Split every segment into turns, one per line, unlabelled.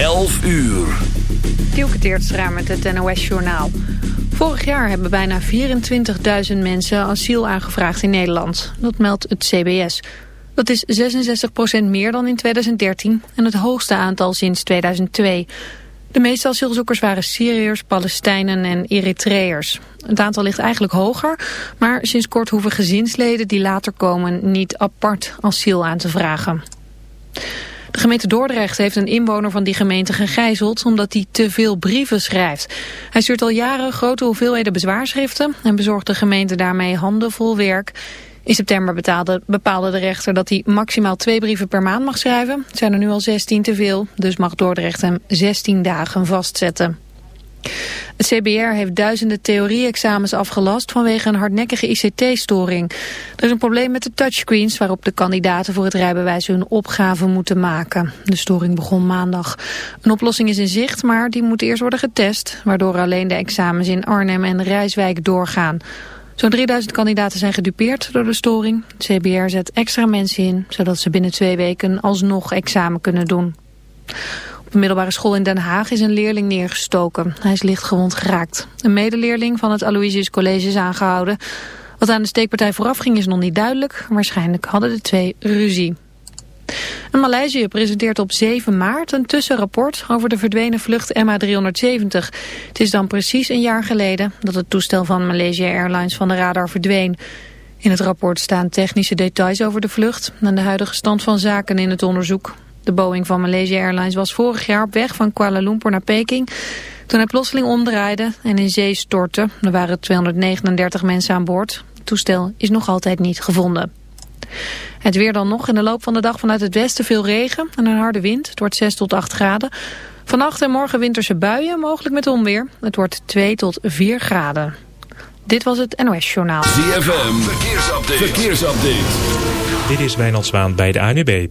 11 uur.
Dielke met het NOS-journaal. Vorig jaar hebben bijna 24.000 mensen asiel aangevraagd in Nederland. Dat meldt het CBS. Dat is 66% meer dan in 2013 en het hoogste aantal sinds 2002. De meeste asielzoekers waren Syriërs, Palestijnen en Eritreërs. Het aantal ligt eigenlijk hoger, maar sinds kort hoeven gezinsleden die later komen niet apart asiel aan te vragen. De gemeente Dordrecht heeft een inwoner van die gemeente gegijzeld omdat hij te veel brieven schrijft. Hij stuurt al jaren grote hoeveelheden bezwaarschriften en bezorgt de gemeente daarmee handenvol werk. In september betaalde, bepaalde de rechter dat hij maximaal twee brieven per maand mag schrijven. Zijn er nu al 16 te veel, dus mag Dordrecht hem 16 dagen vastzetten. Het CBR heeft duizenden theorie-examens afgelast vanwege een hardnekkige ICT-storing. Er is een probleem met de touchscreens waarop de kandidaten voor het rijbewijs hun opgave moeten maken. De storing begon maandag. Een oplossing is in zicht, maar die moet eerst worden getest, waardoor alleen de examens in Arnhem en Rijswijk doorgaan. Zo'n 3000 kandidaten zijn gedupeerd door de storing. Het CBR zet extra mensen in, zodat ze binnen twee weken alsnog examen kunnen doen. Op de middelbare school in Den Haag is een leerling neergestoken. Hij is lichtgewond geraakt. Een medeleerling van het Aloysius College is aangehouden. Wat aan de steekpartij vooraf ging is nog niet duidelijk. Waarschijnlijk hadden de twee ruzie. En Maleisië presenteert op 7 maart een tussenrapport over de verdwenen vlucht MH370. Het is dan precies een jaar geleden dat het toestel van Malaysia Airlines van de radar verdween. In het rapport staan technische details over de vlucht en de huidige stand van zaken in het onderzoek. De Boeing van Malaysia Airlines was vorig jaar op weg van Kuala Lumpur naar Peking... toen hij plotseling omdraaide en in zee stortte. Er waren 239 mensen aan boord. Het toestel is nog altijd niet gevonden. Het weer dan nog in de loop van de dag vanuit het westen veel regen en een harde wind. Het wordt 6 tot 8 graden. Vannacht en morgen winterse buien, mogelijk met onweer. Het wordt 2 tot 4 graden. Dit was het NOS Journaal.
ZFM, verkeersupdate. verkeersupdate.
Dit is Wijnald Zwaan bij de ANUB.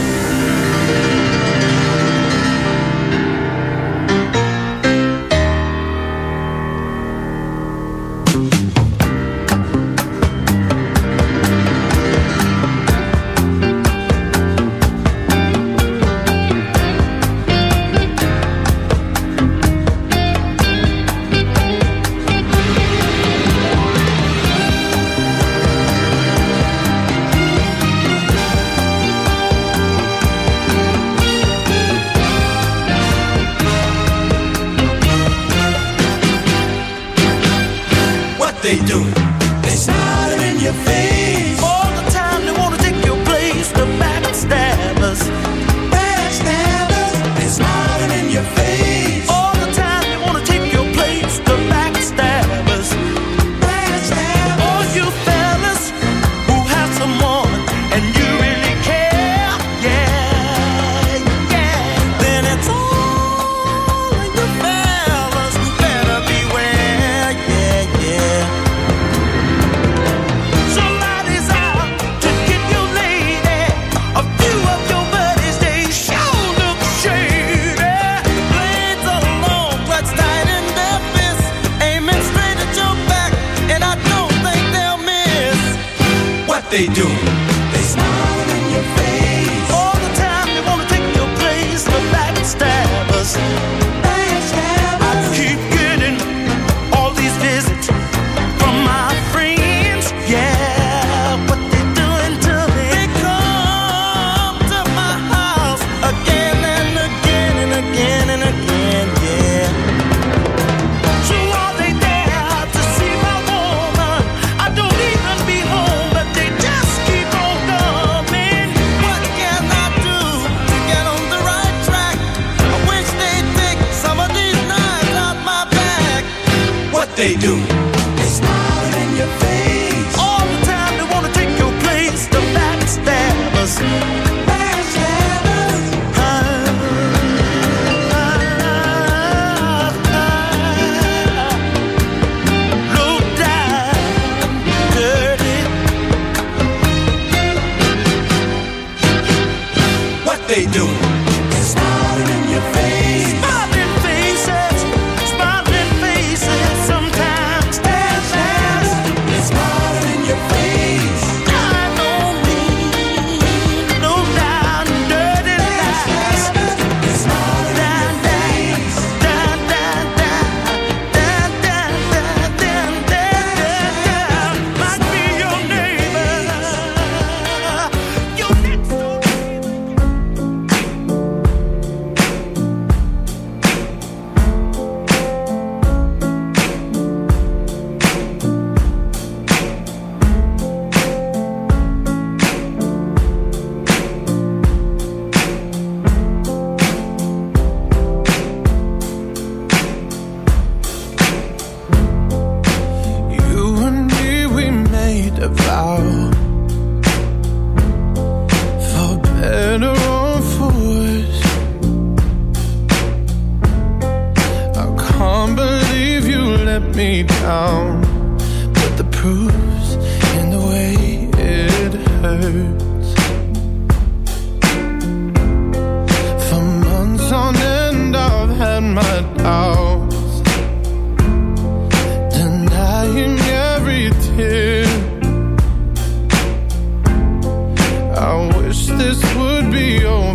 smile in your face.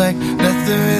like nothing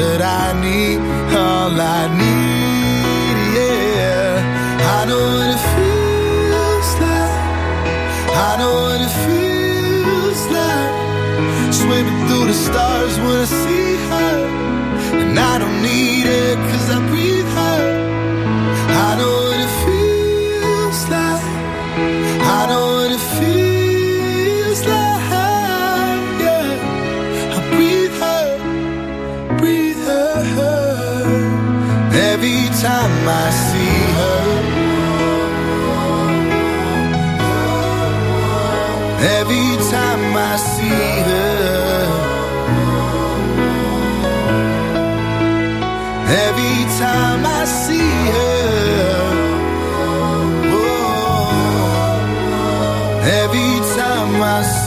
that I need, all I need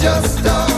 just
stop.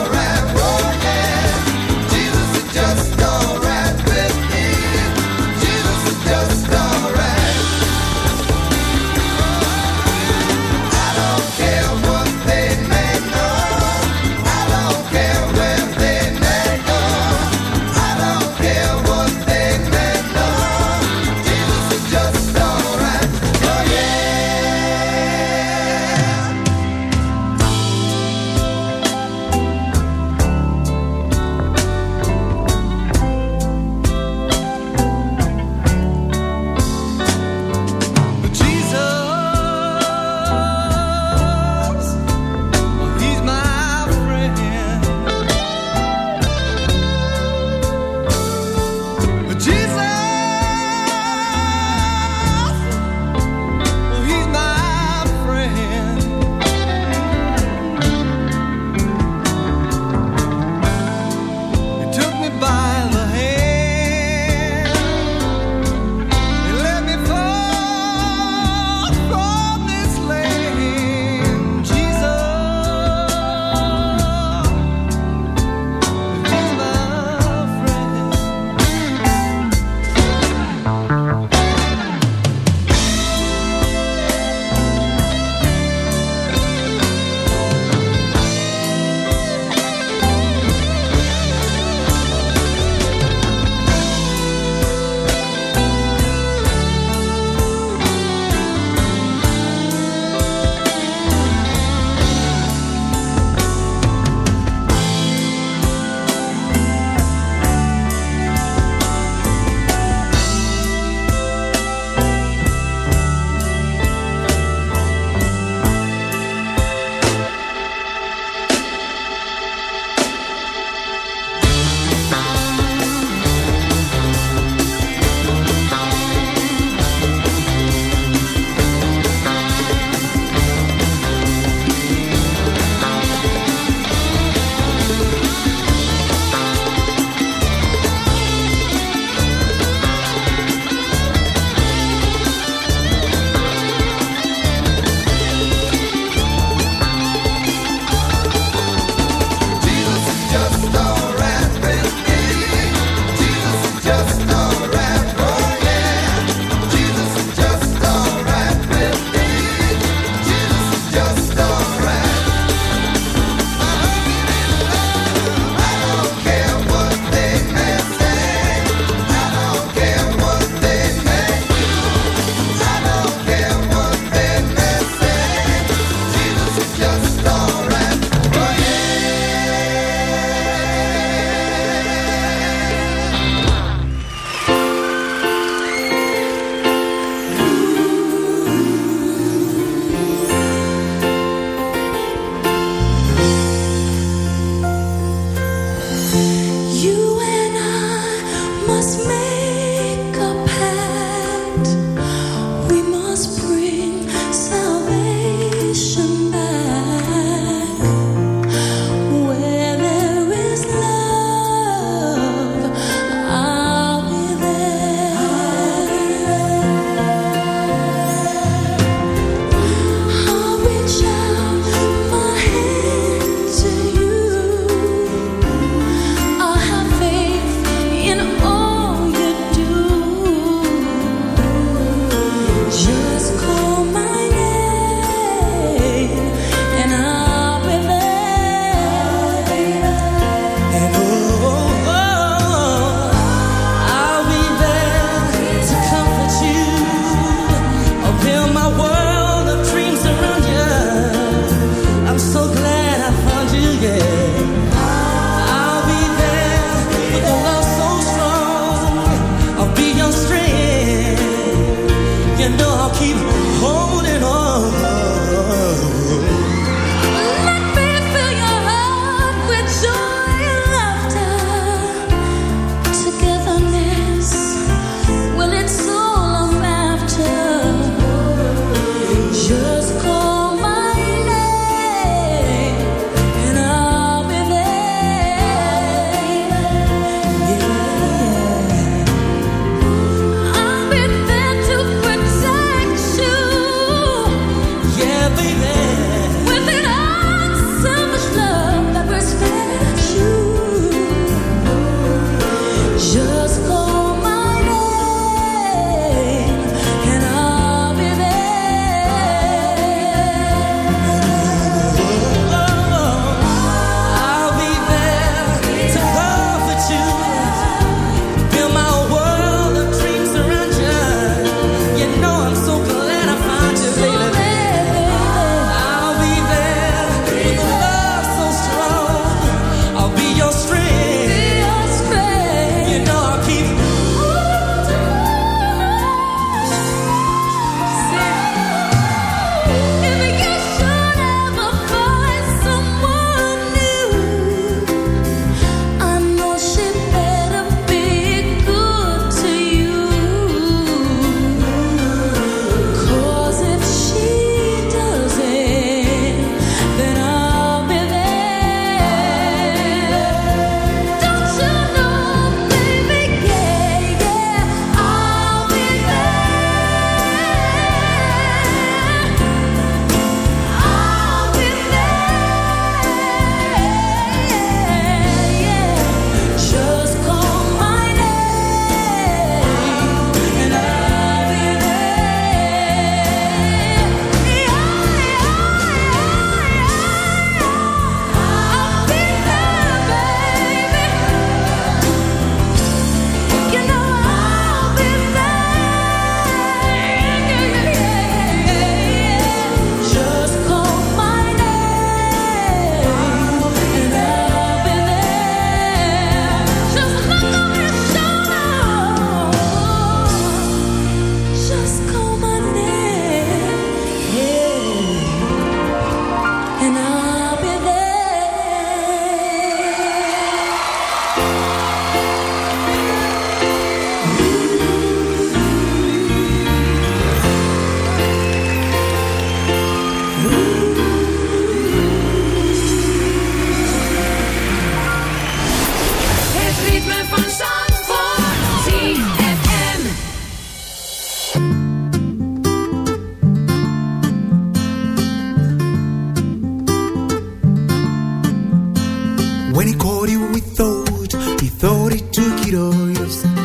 When he caught you, he thought, he thought he took it all.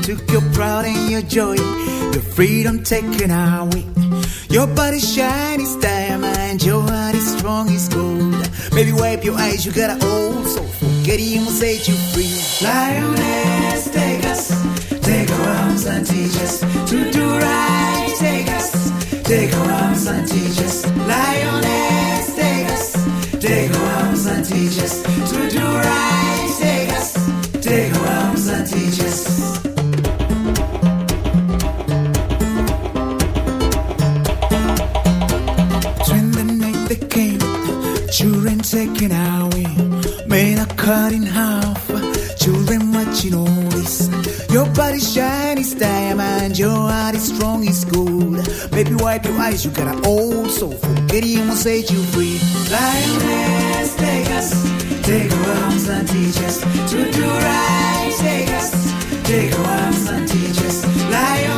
Took your pride and your joy, your freedom taken away. Your body shiny as diamond, your heart is strong as gold. Baby, wipe your eyes, you got an old soul. Forget him will set you free. Lioness, take us, take our arms and teach us to do right. Take us, take our arms and teach us. Lioness, take our arms and teach us to do right. Take us, take our arms and teach us. Between the night that came, children taken away, men are cut in half, children watching all this. Your body shiny as diamond, your heart is strong as gold. Baby, wipe your eyes, you got an old soul. Will set you free. Lioness, take us, take our arms and teach us to do right. Take us, take our arms and teach us. Lioness,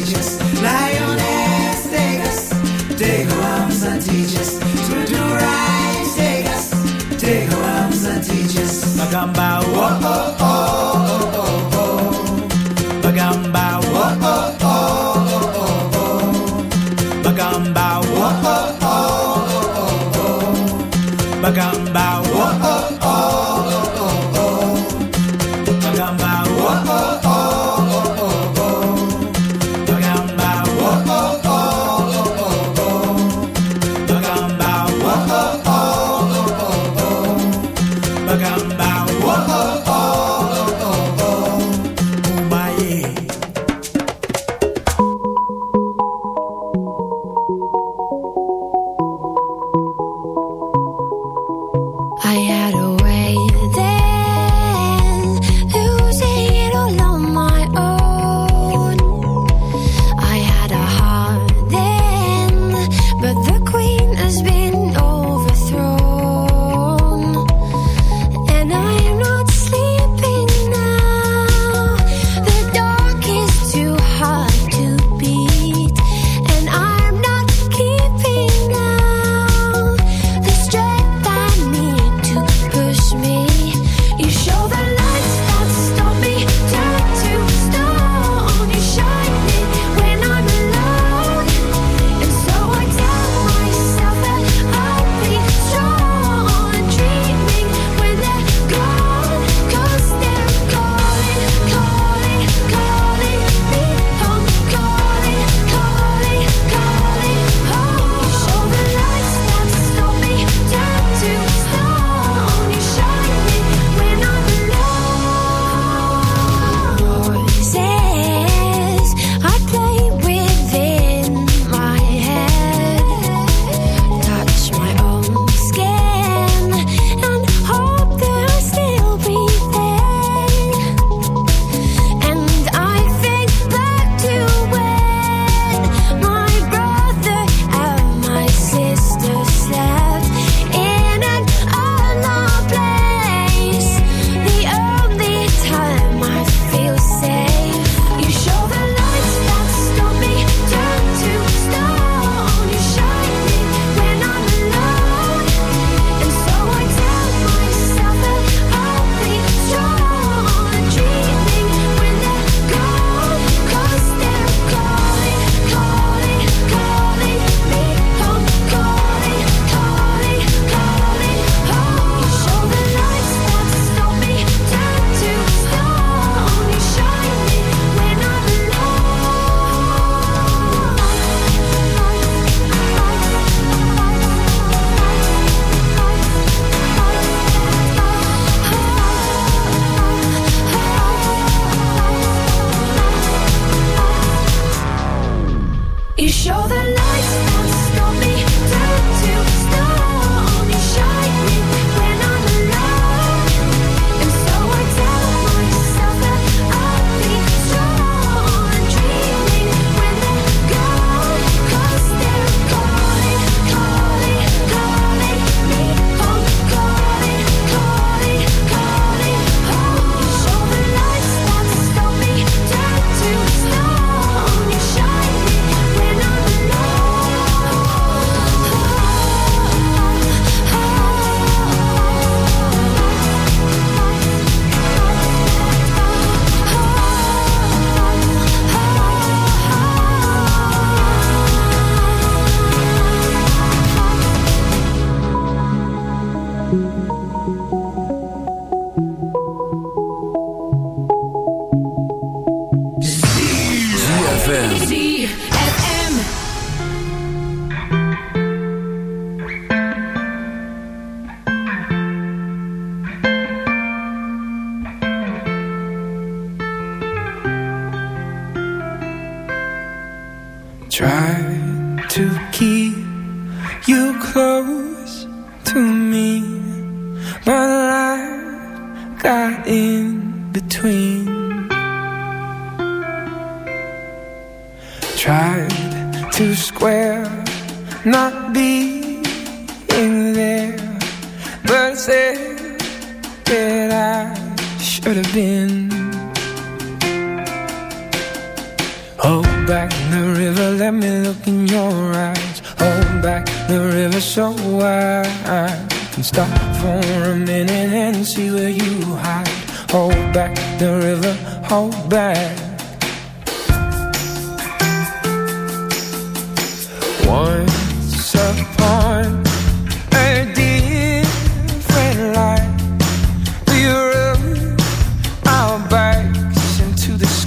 oh, oh.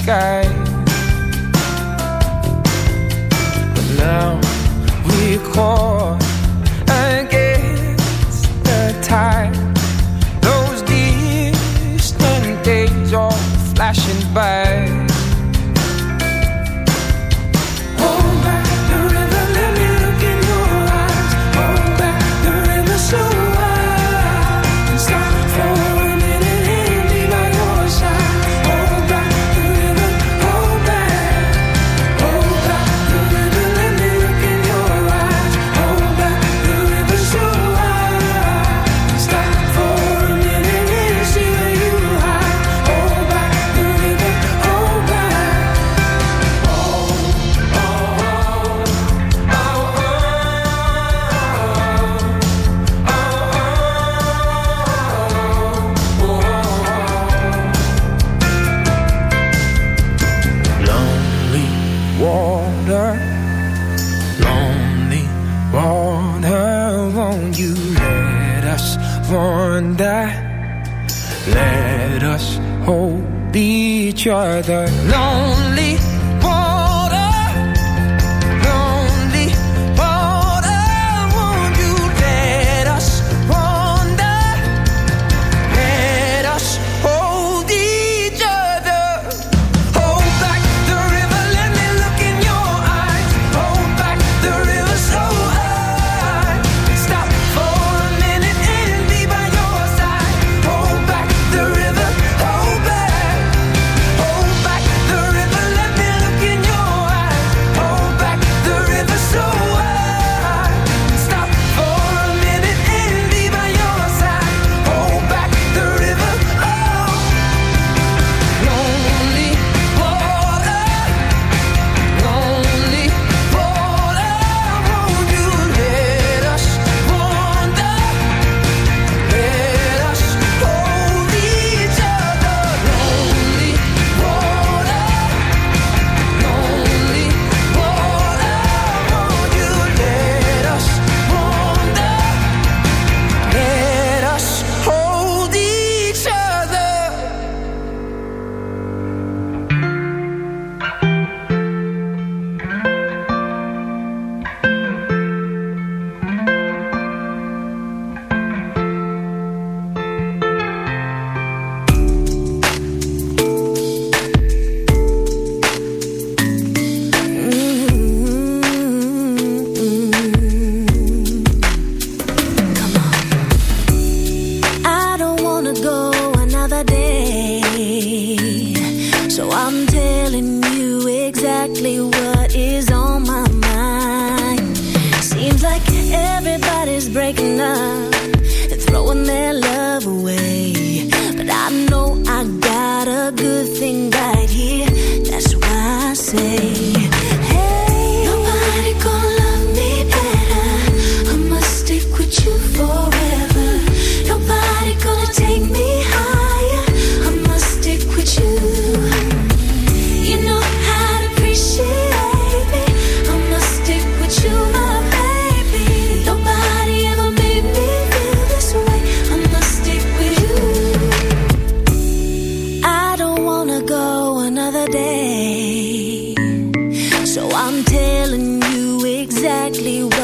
sky
go another day. So I'm telling you exactly what.